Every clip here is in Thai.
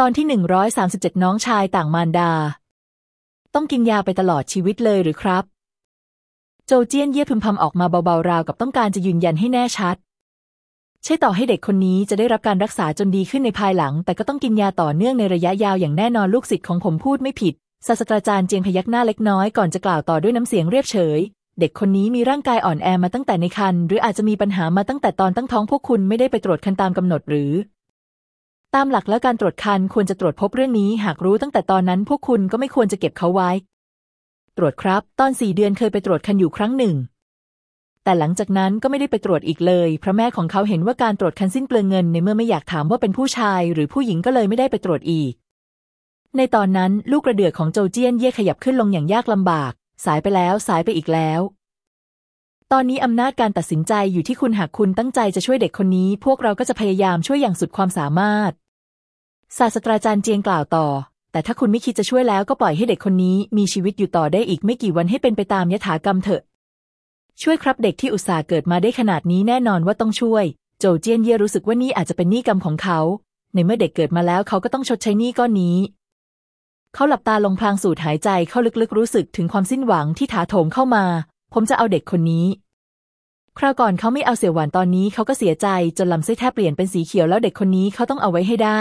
ตอนที่หนึ่งร้อยสามสิบเจ็ดน้องชายต่างมารดา ต้องกินยาไปตลอดชีวิตเลยหรือครับ โจเจี้ยนเย่พึมพำออกมาเบาๆราวกับต้องการจะยืนยันให้แน่ชัด ใช่ต่อให้เด็กคนนี้จะได้รับการรักษาจนดีขึ้นในภายหลัง แต่ก็ต้องกินยาต่อเนื่องในระยะยาวอย่างแน่นอนลูกศิษย์ของผมพูดไม่ผิดศาสตราจารย์เจียงพยักหน้าเล็กน้อยก่อนจะกล่าวต่อด้วยน้ำเสียงเรียบเฉย เด็กคนนี้มีร่างกายอ่อนแอมาตั้งแต่ในครรภ์หรืออาจจะมีปัญหามาตั้งแต่ตอนตั้งท้องพวกคุณไม่ได้ไปตรวจคันตามกำหนดหรือ ตามหลักแล้วการตรวจคันควรจะตรวจพบเรื่องนี้ หากรู้ตั้งแต่ตอนนั้นพวกคุณก็ไม่ควรจะเก็บเขาไว้ ตรวจครับ ตอนสี่เดือนเคยไปตรวจคันอยู่ครั้งหนึ่ง แต่หลังจากนั้นก็ไม่ได้ไปตรวจอีกเลย เพราะแม่ของเขาเห็นว่าการตรวจคันสิ้นเปลืองเงินในเมื่อไม่อยากถามว่าเป็นผู้ชาย หรือผู้หญิงก็เลยไม่ได้ไปตรวจอีก ในตอนนั้นลูกกระเดือกของโจเจียนเย่ขยับขึ้นลงอย่างยากลำบาก สายไปแล้วสายไปอีกแล้วตอนนี้อำนาจการตัดสินใจอยู่ที่คุณหากคุณตั้งใจจะช่วยเด็กคนนี้ พวกเราก็จะพยายามช่วยอย่างสุดความสามารถ ศาสตราจารย์เจียงกล่าวต่อ แต่ถ้าคุณไม่คิดจะช่วยแล้วก็ปล่อยให้เด็กคนนี้มีชีวิตอยู่ต่อได้อีกไม่กี่วันให้เป็นไปตามยถากรรมเถอะ ช่วยครับเด็กที่อุตส่าห์เกิดมาได้ขนาดนี้แน่นอนว่าต้องช่วย โจเจียนเย่รู้สึกว่านี่อาจจะเป็นหนี้กรรมของเขา ในเมื่อเด็กเกิดมาแล้วเขาก็ต้องชดใช้หนี้ก้อนนี้ เขาหลับตาลงพลางสูดหายใจเข้าลึกๆรู้สึกถึงความสิ้นหวังที่ถาโถมเข้ามา ผมจะเอาเด็กคนนี้คราวก่อนเขาไม่เอาเสี่ยวหวานตอนนี้เขาก็เสียใจจนลำไส้แทบเปลี่ยนเป็นสีเขียวแล้วเด็กคนนี้เขาต้องเอาไว้ให้ได้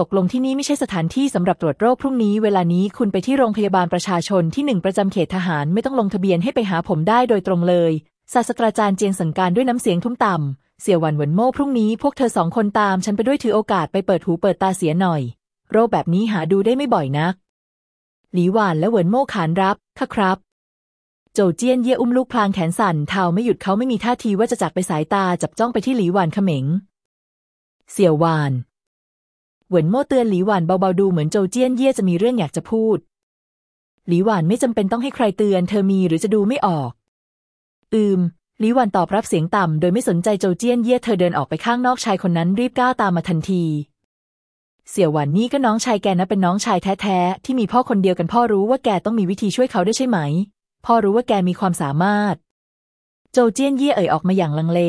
ตกลงที่นี่ไม่ใช่สถานที่สำหรับตรวจโรคพรุ่งนี้เวลานี้คุณไปที่โรงพยาบาลประชาชนที่หนึ่งประจำเขตทหารไม่ต้องลงทะเบียนให้ไปหาผมได้โดยตรงเลยศาสตราจารย์เจียงสั่งการด้วยน้ำเสียงทุ้มต่ำเสี่ยวหวันเหวินโม่พรุ่งนี้พวกเธอสองคนตามฉันไปด้วยถือโอกาสไปเปิดหูเปิดตาเสียหน่อย โรคแบบนี้หาดูได้ไม่บ่อยนัก หลีหวานและเหวินโม่ขานรับค่ะครับ โจเจี้ยนเย่อุ้มลูกพลางแขนสั่นเท้าไม่หยุดเขาไม่มีท่าทีว่าจะจากไปสายตาจับจ้องไปที่หลีหวานเขม็ง เสี่ยวหวาน เหวินโม่เตือนหลีหวานเบาๆดูเหมือนโจเจี้ยนเย่จะมีเรื่องอยากจะพูด หลีหวานไม่จำเป็นต้องให้ใครเตือน เธอมีหรือจะดูไม่ออก อืมหลีหวานตอบรับเสียงต่ำโดยไม่สนใจโจเจี้ยนเย่เธอเดินออกไปข้างนอกชายคนนั้นรีบก้าวตามมาทันที เสี่ยวหวานนี่ก็น้องชายแกนะเป็นน้องชายแท้ๆที่มีพ่อคนเดียวกันพ่อรู้ว่าแกต้องมีวิธีช่วยเขาได้ใช่ไหม พ่อรู้ว่าแกมีความสามารถ โจเจี้ยนเย่เอ่ยออกมาอย่างลังเล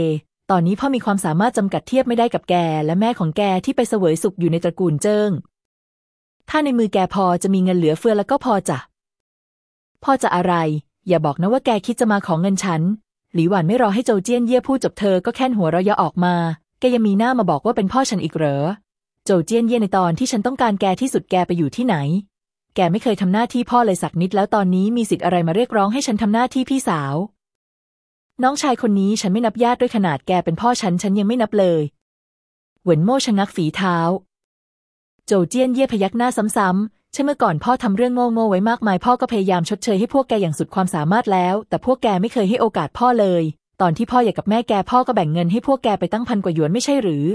ตอนนี้พ่อมีความสามารถจำกัดเทียบไม่ได้กับแก และแม่ของแกที่ไปเสวยสุขอยู่ในตระกูลเจิ้ง ถ้าในมือแกพอจะมีเงินเหลือเฟือแล้วก็พอจะพ่อจะอะไร อย่าบอกนะว่าแกคิดจะมาของเงินฉัน หลีหวานไม่รอให้โจเจี้ยนเย่พูดจบเธอก็แค่นหัวเราะเยาะออกมา แกยังมีหน้ามาบอกว่าเป็นพ่อฉันอีกเหรอ โจเจี้ยนเย่ในตอนที่ฉันต้องการแกที่สุดแกไปอยู่ที่ไหน แกไม่เคยทำหน้าที่พ่อเลยสักนิดแล้วตอนนี้มีสิทธิ์อะไรมาเรียกร้องให้ฉันทำหน้าที่พี่สาว น้องชายคนนี้ฉันไม่นับญาติด้วยขนาดแกเป็นพ่อฉันฉันยังไม่นับเลย เหวินโม่ชะงักฝีเท้า โจเจี้ยนเย่พยักหน้าซ้ำๆใช่เมื่อก่อนพ่อทำเรื่องโง่ๆไว้มากมายพ่อก็พยายามชดเชยให้พวกแกอย่างสุดความสามารถแล้ว แต่พวกแกไม่เคยให้โอกาสพ่อเลย ตอนที่พ่ออยากกับแม่แกพ่อก็แบ่งเงินให้พวกแกไปตั้งพันกว่าหยวนไม่ใช่หรือ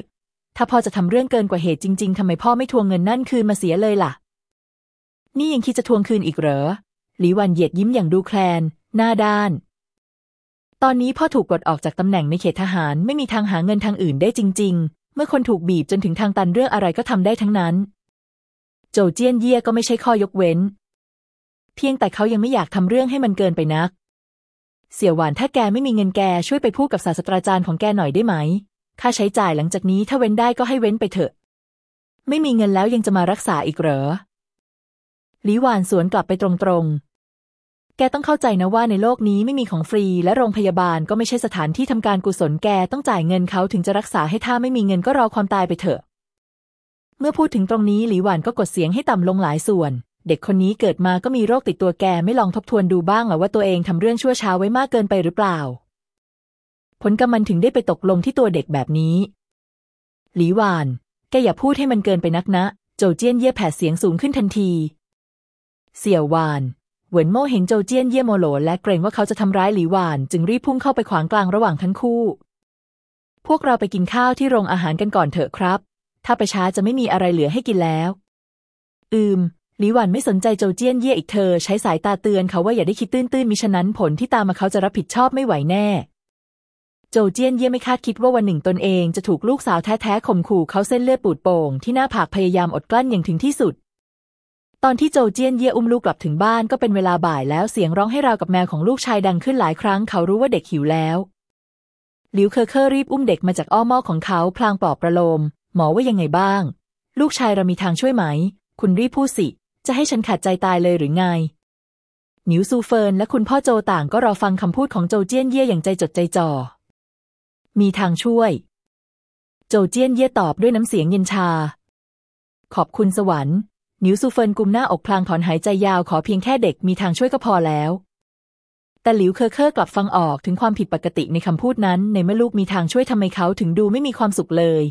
ถ้าพ่อจะทำเรื่องเกินกว่าเหตุจริง ๆทำไมพ่อไม่ทวงเงินนั่นคืนมาเสียเลยล่ะ นี่ยังคิดจะทวงคืนอีกเหรอหลีวันเหยียดยิ้มอย่างดูแคลน หน้าด้าน ตอนนี้พ่อถูกกดออกจากตำแหน่งในเขตทหารไม่มีทางหาเงินทางอื่นได้จริง ๆ เมื่อคนถูกบีบจนถึงทางตันเรื่องอะไรก็ทำได้ทั้งนั้น โจเจี้ยนเย่ก็ไม่ใช่ข้อยกเว้น เพียงแต่เขายังไม่อยากทำเรื่องให้มันเกินไปนัก เสี่ยวหวานถ้าแกไม่มีเงินแกช่วยไปพูดกับศาสตราจารย์ของแกหน่อยได้ไหม ค่าใช้จ่ายหลังจากนี้ถ้าเว้นได้ก็ให้เว้นไปเถอะ ไม่มีเงินแล้วยังจะมารักษาอีกเหรอ หลีหวานสวนกลับไปตรงๆ แกต้องเข้าใจนะว่าในโลกนี้ไม่มีของฟรี และโรงพยาบาลก็ไม่ใช่สถานที่ทำการกุศลแกต้องจ่ายเงินเขาถึงจะรักษาให้ถ้าไม่มีเงินก็รอความตายไปเถอะ เมื่อพูดถึงตรงนี้หลีหวานก็กดเสียงให้ต่ำลงหลายส่วน เด็กคนนี้เกิดมาก็มีโรคติดตัวแกไม่ลองทบทวนดูบ้างหรอว่าตัวเองทำเรื่องชั่วช้าไว้มากเกินไปหรือเปล่า ผลกรรมมันถึงได้ไปตกลงที่ตัวเด็กแบบนี้ หลีหวาน แกอย่าพูดให้มันเกินไปนักนะ โจเจี้ยนเย่แผดเสียงสูงขึ้นทันที เสี่ยวหวาน เหวินโม่เห็นโจเจี้ยนเย่โมโหลและเกรงว่าเขาจะทำร้ายหลีหวาน จึงรีบพุ่งเข้าไปขวางกลางระหว่างทั้งคู่ พวกเราไปกินข้าวที่โรงอาหารกันก่อนเถอะครับ ถ้าไปช้าจะไม่มีอะไรเหลือให้กินแล้ว อืมหลีหวันไม่สนใจโจเจี้ยนเย่อีกเธอ ใช้สายตาเตือนเขาว่าอย่าได้คิดตื้นๆมิฉะนั้นผลที่ตามมาเขาจะรับผิดชอบไม่ไหวแน่ โจเจี้ยนเย่ไม่คาดคิดว่าวันหนึ่งตนเองจะถูกลูกสาวแท้ๆข่มขู่เขาเส้นเลือดปูดโป่งที่หน้าผากพยายามอดกลั้นอย่างถึงที่สุด ตอนที่โจเจียนเย่อุ้มลูกกลับถึงบ้านก็เป็นเวลาบ่ายแล้วเสียงร้องให้ราวกับแมวของลูกชายดังขึ้นหลายครั้งเขารู้ว่าเด็กหิวแล้ว หลิวเคอเคอรีบอุ้มเด็กมาจากอ้อมอกของเขาพลางปลอบประโลม หมอว่ายังไงบ้าง ลูกชายเรามีทางช่วยไหม คุณรีบพูดสิ จะให้ฉันขาดใจตายเลยหรือไงหนิวซูเฟินและคุณพ่อโจต่างก็รอฟังคำพูดของโจเจี้ยนเย่อย่างใจจดใจจ่อ มีทางช่วย โจเจี้ยนเย่ตอบด้วยน้ำเสียงเย็นชา ขอบคุณสวรรค์ หนิวซูเฟินกุมหน้าอกพลางถอนหายใจยาวขอเพียงแค่เด็กมีทางช่วยก็พอแล้ว แต่หลิวเคอเคอร์กลับฟังออกถึงความผิดปกติในคำพูดนั้นในเมื่อลูกมีทางช่วยทำไมเขาถึงดูไม่มีความสุขเลย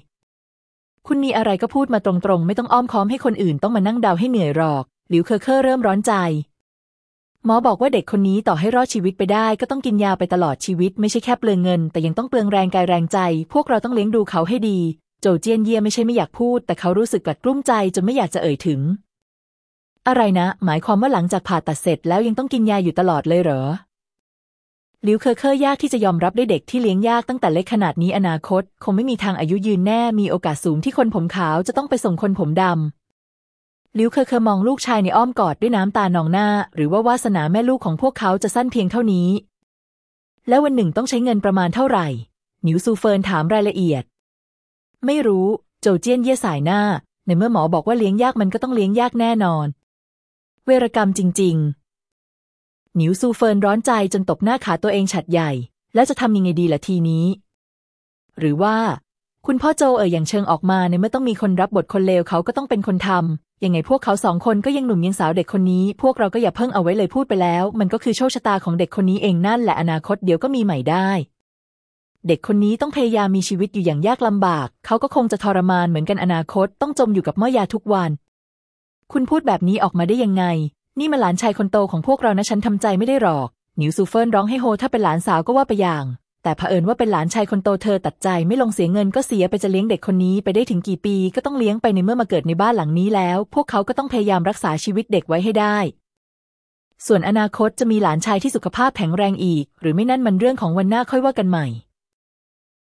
คุณมีอะไรก็พูดมาตรงๆ ไม่ต้องอ้อมค้อมให้คนอื่นต้องมานั่งเดาให้เหนื่อยหรอก หลิวเคอเคอร์เริ่มร้อนใจ หมอบอกว่าเด็กคนนี้ต่อให้รอดชีวิตไปได้ ก็ต้องกินยาไปตลอดชีวิต ไม่ใช่แค่เปลืองเงิน แต่ยังต้องเปลืองแรงกายแรงใจ พวกเราต้องเลี้ยงดูเขาให้ดี โจเจียนเย่ไม่ใช่ไม่อยากพูด แต่เขารู้สึกกลัดกลุ้มใจจนไม่อยากจะเอ่ยถึง อะไรนะ หมายความว่าหลังจากผ่าตัดเสร็จแล้วยังต้องกินยาอยู่ตลอดเลยเหรอหลิวเคอเคอร์ยากที่จะยอมรับได้เด็กที่เลี้ยงยากตั้งแต่เล็กขนาดนี้อนาคต คงไม่มีทางอายุยืนแน่มีโอกาสสูงที่คนผมขาวจะต้องไปส่งคนผมดำหลิวเคอเคอมองลูกชายในอ้อมกอดด้วยน้ำตานองหน้า หรือว่าวาสนาแม่ลูกของพวกเขาจะสั้นเพียงเท่านี้ แล้ววันหนึ่งต้องใช้เงินประมาณเท่าไหร่หนิวซูเฟินถามรายละเอียด ไม่รู้ โจเจี้ยนเย่สายหน้า ในเมื่อหมอบอกว่าเลี้ยงยากมันก็ต้องเลี้ยงยากแน่นอน เวรกรรมจริง ๆ หนิวซูเฟินร้อนใจจนตบหน้าขาตัวเองฉัดใหญ่ แล้วจะทำยังไงดีล่ะทีนี้ หรือว่า คุณพ่อโจเอ่ยอย่างเชิงออกมาในเมื่อต้องมีคนรับบทคนเลวเขาก็ต้องเป็นคนทำยังไงพวกเขาสองคนก็ยังหนุ่มยังสาวเด็กคนนี้ พวกเราก็อย่าเพิ่งเอาไว้เลยพูดไปแล้ว มันก็คือโชคชะตาของเด็กคนนี้เองนั่นแหละอนาคตเดี๋ยวก็มีใหม่ได้ เด็กคนนี้ต้องพยายามมีชีวิตอยู่อย่างยากลำบาก เขาก็คงจะทรมานเหมือนกันอนาคต ต้องจมอยู่กับหม้อยาทุกวัน คุณพูดแบบนี้ออกมาได้ยังไง นี่มาหลานชายคนโตของพวกเรานะฉันทำใจไม่ได้หรอก หนิวซูเฟินร้องให้โฮถ้าเป็นหลานสาวก็ว่าไปอย่าง แต่เผอิญว่าเป็นหลานชายคนโตเธอตัดใจไม่ลงเสียเงินก็เสียไปจะเลี้ยงเด็กคนนี้ไปได้ถึงกี่ปี ก็ต้องเลี้ยงไปในเมื่อมาเกิดในบ้านหลังนี้แล้ว พวกเขาก็ต้องพยายามรักษาชีวิตเด็กไว้ให้ได้ส่วนอนาคตจะมีหลานชายที่สุขภาพแข็งแรงอีก หรือไม่นั่นมันเรื่องของวันหน้าค่อยว่ากันใหม่